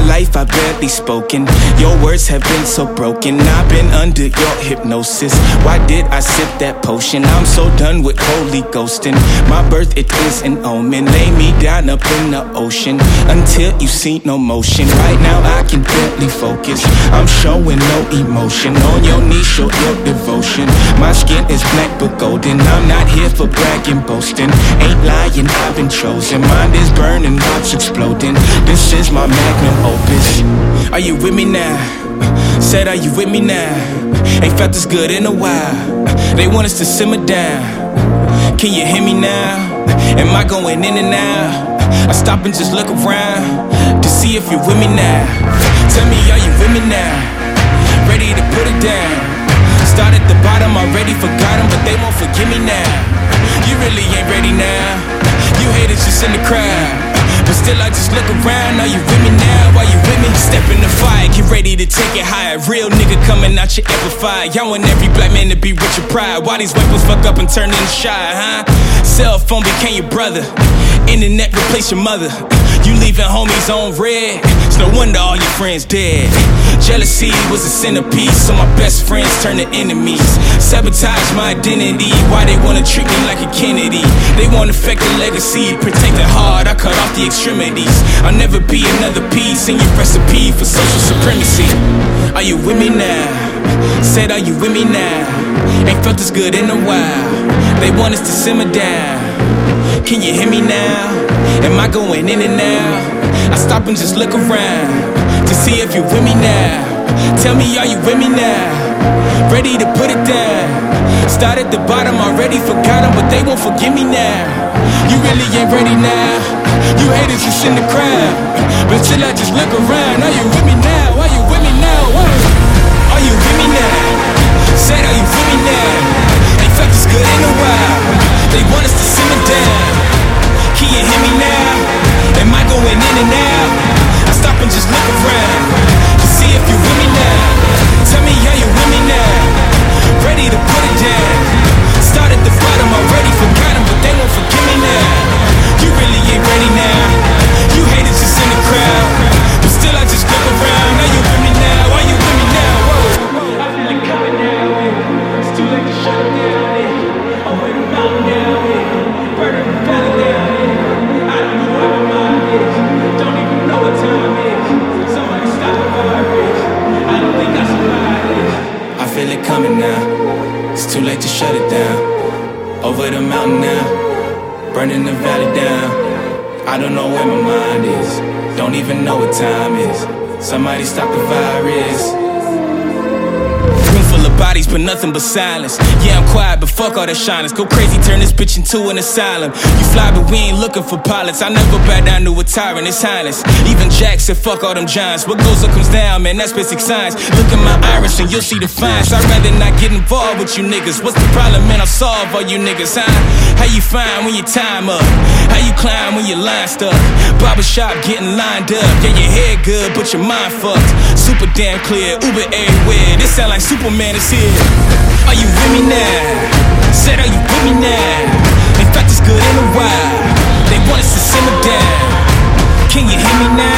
my life I've barely spoken. Your words have been so broken. I've been under your hypnosis. Why did I sip that potion? I'm so done with holy ghosting. My birth, it is an omen. Lay me down up in the ocean until you see no motion. Right now I can barely focus. I'm showing no emotion. On your knees, show your devotion. My skin is black but golden. I'm not here for bragging, boasting. Ain't lying, I've been chosen. Mind is burning, heart's exploding. This is my magnum opus. Are you with me now? Said, are you with me now? Ain't felt this good in a while. They want us to simmer down. Can you hear me now? Am I going in and out? I stop and just look around to see if you're with me now. Tell me, are you with me now? Ready to put it down. Start at the bottom, already forgot them, but they won't forgive me now. You really ain't ready now. You haters just in the crowd. But still, I just look around. Are you with me now? Are you with me? Step in the fire, get ready to take it higher. Real nigga coming out your amplifier. Y'all want every black man to be rich and pride. Why these weapons fuck up and turn into shy, huh? Cell phone became your brother. Internet replace your mother. You leaving homies on red. No wonder all your friends dead. Jealousy was a centerpiece, so my best friends turned to enemies. Sabotage my identity. Why they wanna treat me like a Kennedy? They wanna affect the legacy. Protect it hard, I cut off the extremities. I'll never be another piece in your recipe for social supremacy. Are you with me now? Said, are you with me now? Ain't felt this good in a while. They want us to simmer down. Can you hear me now? Am I going in and out? I stop and just look around to see if you're with me now. Tell me, are you with me now? Ready to put it down. Start at the bottom, already forgot them, but they won't forgive me now. You really ain't ready now. You haters just in the crowd. But till I just look around, are you with me now? Are you with me too late to shut it down. Over the mountain now. Burning the valley down. I don't know where my mind is. Don't even know what time is. Somebody stop the virus. Bodies, but nothing but silence. Yeah, I'm quiet, but fuck all that shyness. Go crazy, turn this bitch into an asylum. You fly, but we ain't looking for pilots. I never back down to a tyrant, it's highness. Even Jack said, fuck all them giants. What goes up comes down, man, that's basic science. Look at my iris and you'll see the fines. I'd rather not get involved with you niggas. What's the problem, man? I'll solve all you niggas, huh? How you find when your time up? How you climb when your line stuck? Barbershop getting lined up. Yeah, your head good, but your mind fucked. Super damn clear, Uber everywhere. This sound like Superman is here. Are you with me now? Said, are you with me now? Ain't felt this good in a while. They want us to simmer down. Can you hear me now?